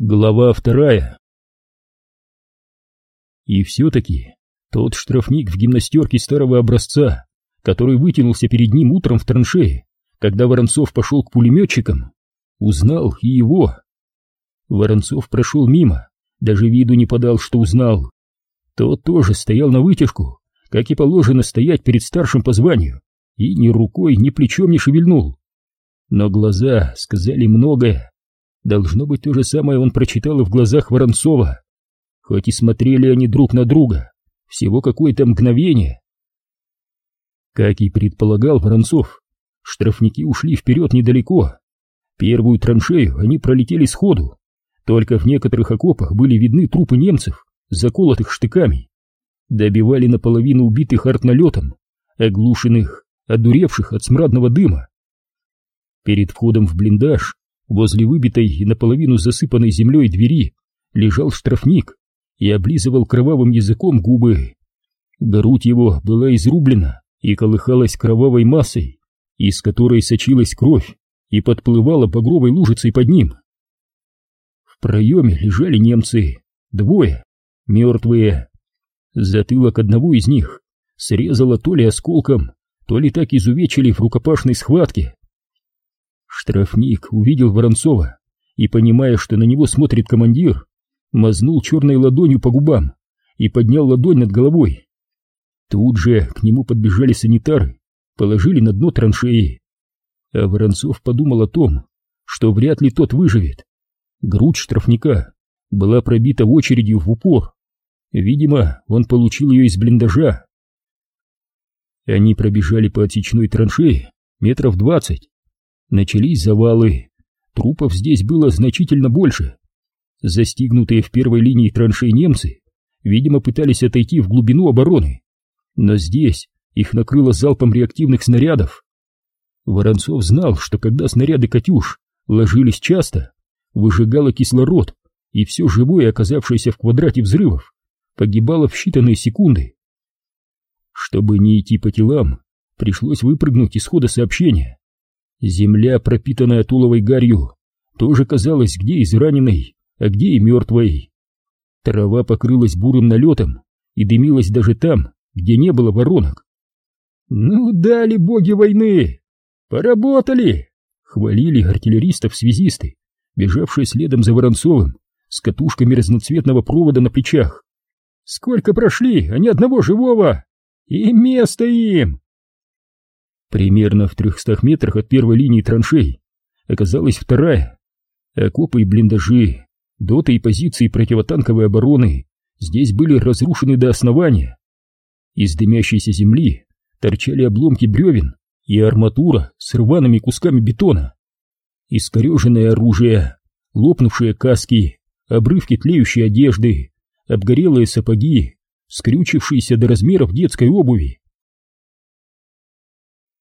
Глава вторая И все-таки тот штрафник в гимнастерке старого образца, который вытянулся перед ним утром в траншее, когда Воронцов пошел к пулеметчикам, узнал и его. Воронцов прошел мимо, даже виду не подал, что узнал. Тот тоже стоял на вытяжку, как и положено стоять перед старшим по званию, и ни рукой, ни плечом не шевельнул. Но глаза сказали многое. Должно быть, то же самое он прочитал и в глазах Воронцова. Хоть и смотрели они друг на друга, всего какое-то мгновение. Как и предполагал Воронцов, штрафники ушли вперед недалеко. Первую траншею они пролетели сходу, только в некоторых окопах были видны трупы немцев, заколотых штыками. Добивали наполовину убитых артналетом, оглушенных, одуревших от смрадного дыма. Перед входом в блиндаж Возле выбитой и наполовину засыпанной землей двери лежал штрафник и облизывал кровавым языком губы. Грудь его была изрублена и колыхалась кровавой массой, из которой сочилась кровь и подплывала багровой лужицей под ним. В проеме лежали немцы, двое, мертвые. Затылок одного из них срезало то ли осколком, то ли так изувечили в рукопашной схватке. Штрафник увидел Воронцова и, понимая, что на него смотрит командир, мазнул черной ладонью по губам и поднял ладонь над головой. Тут же к нему подбежали санитары, положили на дно траншеи. А Воронцов подумал о том, что вряд ли тот выживет. Грудь штрафника была пробита очередью в упор. Видимо, он получил ее из блиндажа. Они пробежали по отсечной траншеи метров двадцать Начались завалы. Трупов здесь было значительно больше. Застигнутые в первой линии траншей немцы, видимо, пытались отойти в глубину обороны. Но здесь их накрыло залпом реактивных снарядов. Воронцов знал, что когда снаряды «Катюш» ложились часто, выжигало кислород, и все живое, оказавшееся в квадрате взрывов, погибало в считанные секунды. Чтобы не идти по телам, пришлось выпрыгнуть из хода сообщения. Земля, пропитанная туловой гарью, тоже казалась где израненной, а где и мертвой. Трава покрылась бурым налетом и дымилась даже там, где не было воронок. «Ну, дали боги войны! Поработали!» — хвалили артиллеристов-связисты, бежавшие следом за Воронцовым с катушками разноцветного провода на плечах. «Сколько прошли, а ни одного живого! И место им! Примерно в трехстах метрах от первой линии траншей оказалась вторая. Окопы и блиндажи, доты и позиции противотанковой обороны здесь были разрушены до основания. Из дымящейся земли торчали обломки бревен и арматура с рваными кусками бетона. Искореженное оружие, лопнувшие каски, обрывки тлеющей одежды, обгорелые сапоги, скрючившиеся до размеров детской обуви.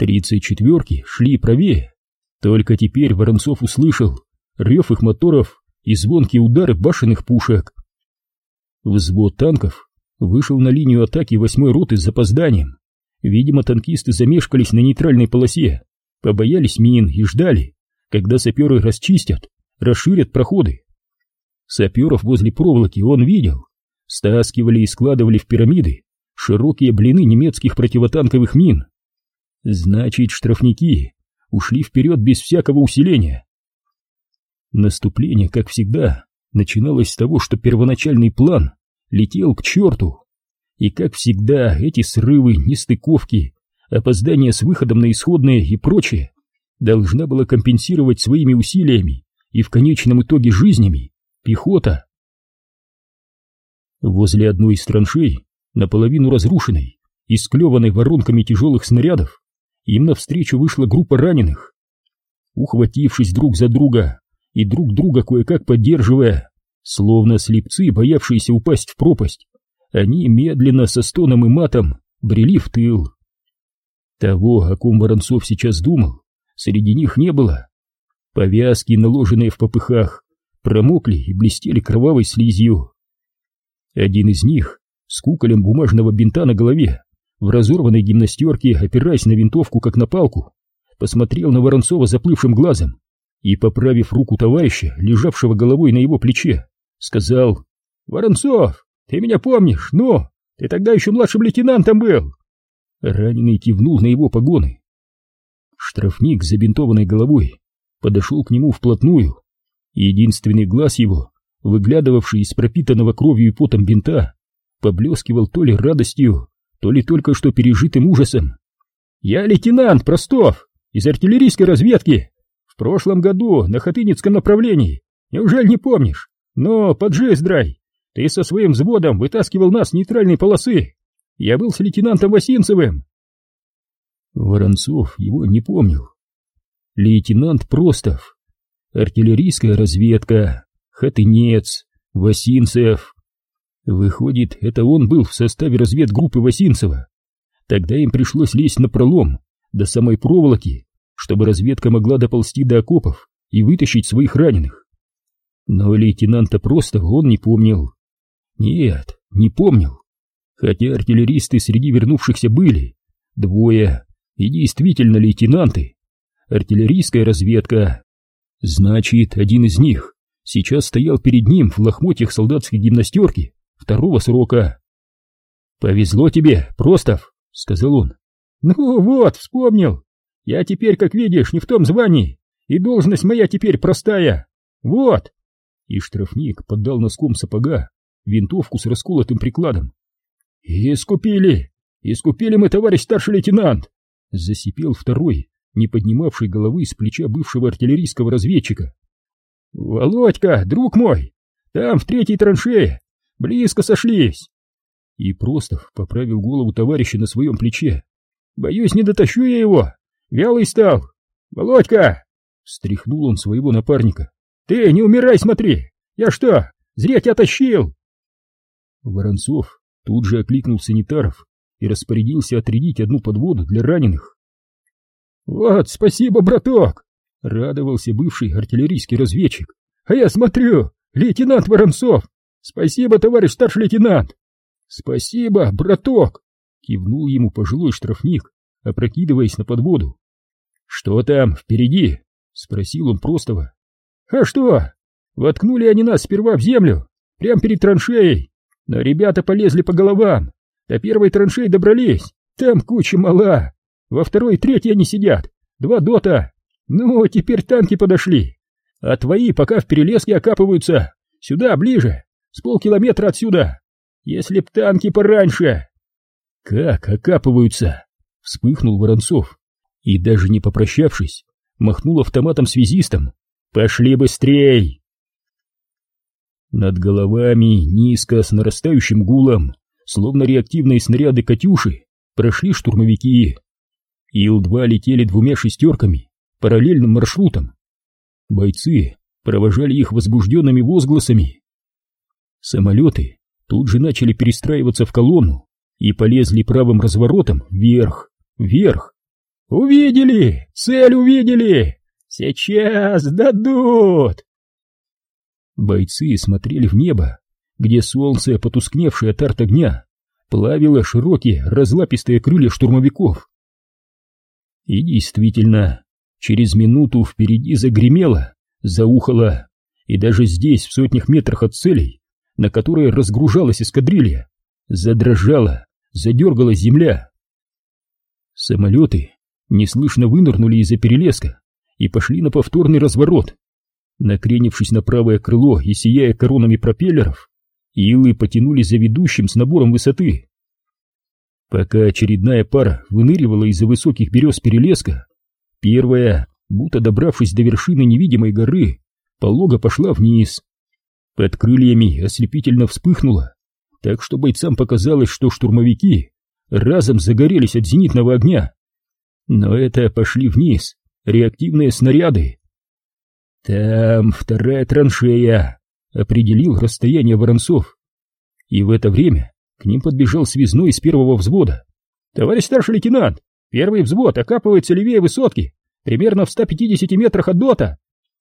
Тридцать четверки шли правее. Только теперь Воронцов услышал рев их моторов и звонкие удары башенных пушек. Взвод танков вышел на линию атаки восьмой роты с запозданием. Видимо, танкисты замешкались на нейтральной полосе, побоялись мин и ждали, когда саперы расчистят, расширят проходы. Саперов возле проволоки он видел. Стаскивали и складывали в пирамиды широкие блины немецких противотанковых мин. Значит, штрафники ушли вперед без всякого усиления. Наступление, как всегда, начиналось с того, что первоначальный план летел к черту. И, как всегда, эти срывы, нестыковки, опоздания с выходом на исходные и прочее должна была компенсировать своими усилиями и в конечном итоге жизнями пехота. Возле одной из траншей, наполовину разрушенной, исклеванной воронками тяжелых снарядов, им навстречу вышла группа раненых. Ухватившись друг за друга и друг друга кое-как поддерживая, словно слепцы, боявшиеся упасть в пропасть, они медленно со стоном и матом брели в тыл. Того, о ком Воронцов сейчас думал, среди них не было. Повязки, наложенные в попыхах, промокли и блестели кровавой слизью. Один из них, с куколем бумажного бинта на голове, в разорванной гимнастерке, опираясь на винтовку, как на палку, посмотрел на Воронцова заплывшим глазом и, поправив руку товарища, лежавшего головой на его плече, сказал «Воронцов, ты меня помнишь, но ты тогда еще младшим лейтенантом был!» Раненый кивнул на его погоны. Штрафник с забинтованной головой подошел к нему вплотную. Единственный глаз его, выглядывавший из пропитанного кровью и потом бинта, поблескивал то ли радостью, то ли только что пережитым ужасом. «Я лейтенант Простов, из артиллерийской разведки, в прошлом году на Хатынецком направлении, неужели не помнишь? Но, поджей, здрай, ты со своим взводом вытаскивал нас с нейтральной полосы, я был с лейтенантом Васинцевым. Воронцов его не помнил. Лейтенант Простов, артиллерийская разведка, Хатынец, Васинцев. Выходит, это он был в составе разведгруппы Васинцева. Тогда им пришлось лезть на пролом до самой проволоки, чтобы разведка могла доползти до окопов и вытащить своих раненых. Но лейтенанта Простова он не помнил. Нет, не помнил хотя артиллеристы среди вернувшихся были, двое, и действительно лейтенанты, артиллерийская разведка. Значит, один из них сейчас стоял перед ним в лохмотьях солдатской гимнастерки второго срока. «Повезло тебе, Простов», — сказал он. «Ну вот, вспомнил. Я теперь, как видишь, не в том звании, и должность моя теперь простая. Вот!» И штрафник поддал носком сапога винтовку с расколотым прикладом. «Искупили! Искупили мы, товарищ старший лейтенант!» Засипел второй, не поднимавший головы с плеча бывшего артиллерийского разведчика. «Володька, друг мой, там в третьей траншее, близко сошлись!» И просто поправил голову товарища на своем плече. «Боюсь, не дотащу я его! Вялый стал! Володька!» Встряхнул он своего напарника. «Ты не умирай, смотри! Я что, зря тебя тащил!» Воронцов Тут же окликнул санитаров и распорядился отрядить одну подводу для раненых. «Вот, спасибо, браток!» — радовался бывший артиллерийский разведчик. «А я смотрю, лейтенант Воронцов! Спасибо, товарищ старший лейтенант!» «Спасибо, браток!» — кивнул ему пожилой штрафник, опрокидываясь на подводу. «Что там впереди?» — спросил он простого. «А что? Воткнули они нас сперва в землю, прямо перед траншеей, но ребята полезли по головам. До первой траншеи добрались. Там куча мала. Во второй и третьей они сидят. Два дота. Ну, теперь танки подошли. А твои пока в перелеске окапываются. Сюда, ближе. С полкилометра отсюда. Если б танки пораньше. Как окапываются? Вспыхнул Воронцов. И даже не попрощавшись, махнул автоматом связистом. Пошли быстрей! Над головами, низко, с нарастающим гулом, словно реактивные снаряды «Катюши», прошли штурмовики. Ил-2 летели двумя шестерками, параллельным маршрутом. Бойцы провожали их возбужденными возгласами. Самолеты тут же начали перестраиваться в колонну и полезли правым разворотом вверх, вверх. «Увидели! Цель увидели! Сейчас дадут!» Бойцы смотрели в небо, где солнце, потускневшее от арт огня, плавило широкие разлапистые крылья штурмовиков. И действительно, через минуту впереди загремело, заухало, и даже здесь, в сотнях метрах от целей, на которые разгружалась эскадрилья, задрожала, задергалась земля. Самолеты неслышно вынырнули из-за перелеска и пошли на повторный разворот, Накренившись на правое крыло и сияя коронами пропеллеров, илы потянулись за ведущим с набором высоты. Пока очередная пара выныривала из-за высоких берез перелеска, первая, будто добравшись до вершины невидимой горы, полого пошла вниз. Под крыльями ослепительно вспыхнула, так что бойцам показалось, что штурмовики разом загорелись от зенитного огня. Но это пошли вниз реактивные снаряды, «Там вторая траншея», — определил расстояние Воронцов. И в это время к ним подбежал связной из первого взвода. «Товарищ старший лейтенант, первый взвод окапывается левее высотки, примерно в 150 метрах от дота».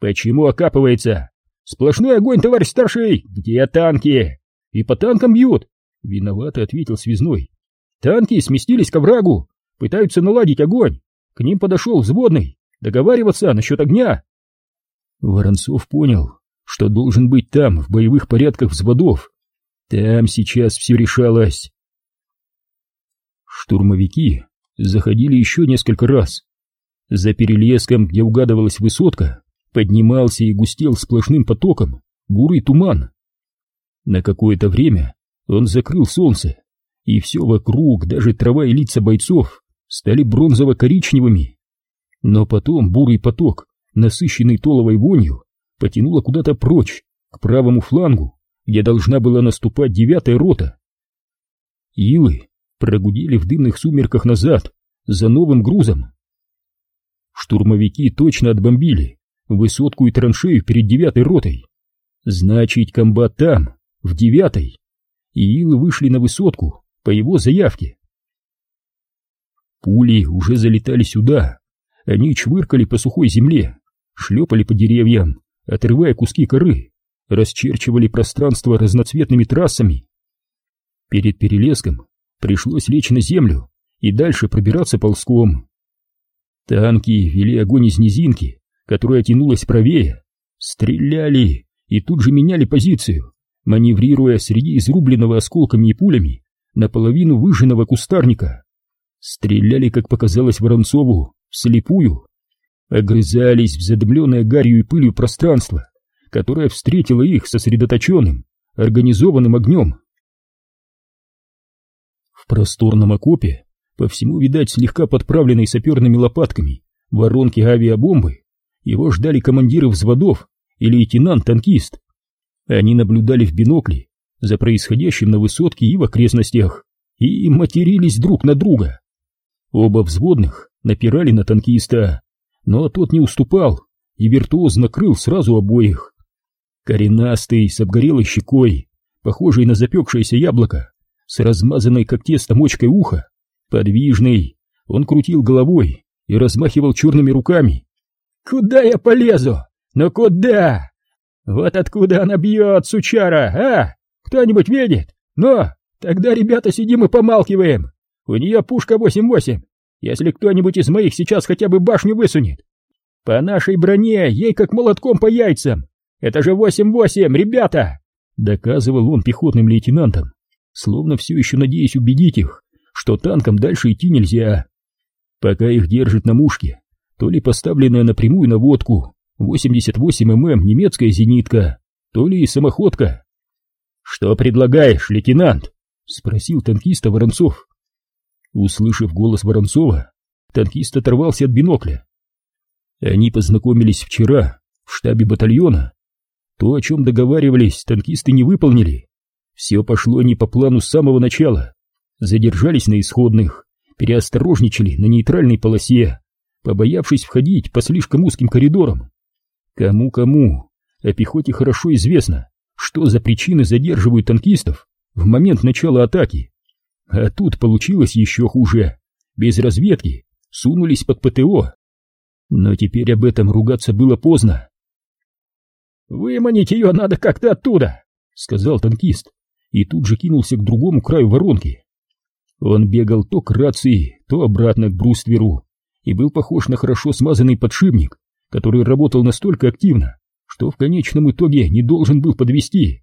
«Почему окапывается?» «Сплошной огонь, товарищ старший! Где танки?» «И по танкам бьют!» Виновато ответил связной. «Танки сместились к оврагу, пытаются наладить огонь. К ним подошел взводный, договариваться насчет огня. Воронцов понял, что должен быть там, в боевых порядках взводов. Там сейчас все решалось. Штурмовики заходили еще несколько раз. За перелеском, где угадывалась высотка, поднимался и густел сплошным потоком бурый туман. На какое-то время он закрыл солнце, и все вокруг, даже трава и лица бойцов, стали бронзово-коричневыми. Но потом бурый поток, насыщенный толовой вонью, потянуло куда-то прочь, к правому флангу, где должна была наступать девятая рота. Илы прогудели в дымных сумерках назад, за новым грузом. Штурмовики точно отбомбили высотку и траншею перед девятой ротой. Значит, комбат там, в девятой. И Илы вышли на высотку по его заявке. Пули уже залетали сюда. Они чвыркали по сухой земле, шлепали по деревьям, отрывая куски коры, расчерчивали пространство разноцветными трассами. Перед перелеском пришлось лечь на землю и дальше пробираться ползком. Танки вели огонь из низинки, которая тянулась правее, стреляли и тут же меняли позицию, маневрируя среди изрубленного осколками и пулями наполовину выжженного кустарника. Стреляли, как показалось Воронцову, вслепую, огрызались в задымленное гарью и пылью пространство, которое встретило их сосредоточенным, организованным огнем. В просторном окопе, по всему видать слегка подправленной саперными лопатками, воронки авиабомбы, его ждали командиры взводов и лейтенант-танкист. Они наблюдали в бинокли за происходящим на высотке и в окрестностях и матерились друг на друга. Оба взводных напирали на танкиста, но тот не уступал и виртуозно крыл сразу обоих. Коренастый, с обгорелой щекой, похожий на запекшееся яблоко, с размазанной как тесто мочкой уха, подвижный, он крутил головой и размахивал черными руками. «Куда я полезу? Ну куда? Вот откуда она бьет, сучара, а? Кто-нибудь видит? Ну, тогда, ребята, сидим и помалкиваем. У нее пушка 8-8. Если кто-нибудь из моих сейчас хотя бы башню высунет. По нашей броне ей как молотком по яйцам. Это же 8-8, ребята!» Доказывал он пехотным лейтенантам, словно все еще надеясь убедить их, что танкам дальше идти нельзя. Пока их держит на мушке, то ли поставленная напрямую наводку 88 мм немецкая зенитка, то ли самоходка. «Что предлагаешь, лейтенант?» — спросил танкиста Воронцов. Услышав голос Воронцова, танкист оторвался от бинокля. Они познакомились вчера в штабе батальона. То, о чем договаривались, танкисты не выполнили. Все пошло не по плану с самого начала. Задержались на исходных, переосторожничали на нейтральной полосе, побоявшись входить по слишком узким коридорам. Кому-кому, а пехоте хорошо известно, что за причины задерживают танкистов в момент начала атаки. А тут получилось еще хуже. Без разведки сунулись под ПТО. Но теперь об этом ругаться было поздно. «Выманить ее надо как-то оттуда», — сказал танкист, и тут же кинулся к другому краю воронки. Он бегал то к рации, то обратно к брустверу, и был похож на хорошо смазанный подшипник, который работал настолько активно, что в конечном итоге не должен был подвести.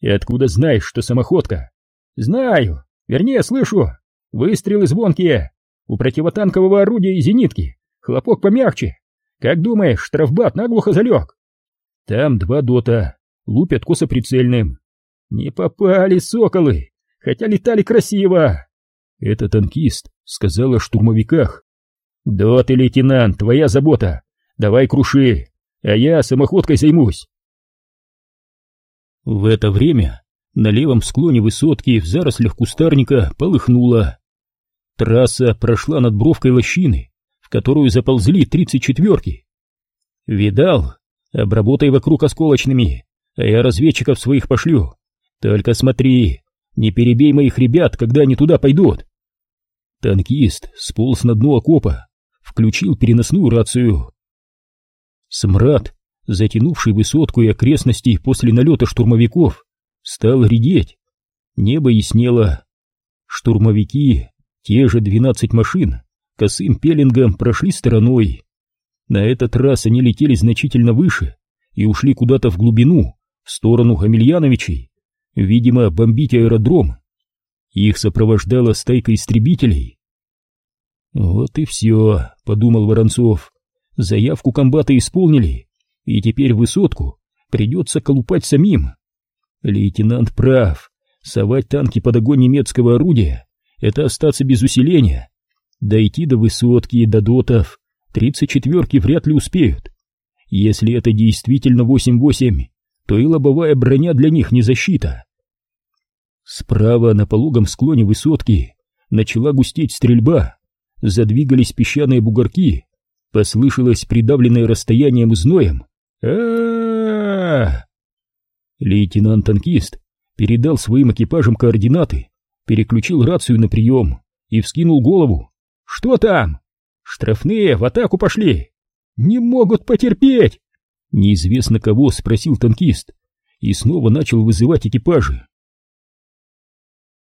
«И откуда знаешь, что самоходка?» «Знаю, Вернее, слышу. Выстрелы звонкие. У противотанкового орудия и зенитки. Хлопок помягче. Как думаешь, штрафбат наглухо залег? Там два дота. Лупят косоприцельным. Не попали соколы, хотя летали красиво. Это танкист сказал о штурмовиках. Доты, лейтенант, твоя забота. Давай круши, а я самоходкой займусь. В это время на левом склоне высотки в зарослях кустарника полыхнуло. Трасса прошла над бровкой лощины, в которую заползли тридцать четверки. Видал? Обработай вокруг осколочными, а я разведчиков своих пошлю. Только смотри, не перебей моих ребят, когда они туда пойдут. Танкист сполз на дно окопа, включил переносную рацию. Смрад, затянувший высотку и окрестности после налета штурмовиков, стал редеть. Небо яснело. Штурмовики, те же двенадцать машин, косым пеленгом прошли стороной. На этот раз они летели значительно выше и ушли куда-то в глубину, в сторону Хамильяновичей, видимо, бомбить аэродром. Их сопровождала стайка истребителей. «Вот и все», — подумал Воронцов. «Заявку комбата исполнили, и теперь высотку придется колупать самим». Лейтенант прав. Совать танки под огонь немецкого орудия — это остаться без усиления. Дойти до высотки и до дотов тридцать четверки вряд ли успеют. Если это действительно 8-8, то и лобовая броня для них не защита. Справа на пологом склоне высотки начала густеть стрельба, задвигались песчаные бугорки, послышалось придавленное расстоянием зноем. а Лейтенант-танкист передал своим экипажам координаты, переключил рацию на прием и вскинул голову. «Что там?» «Штрафные в атаку пошли!» «Не могут потерпеть!» Неизвестно кого спросил танкист и снова начал вызывать экипажи.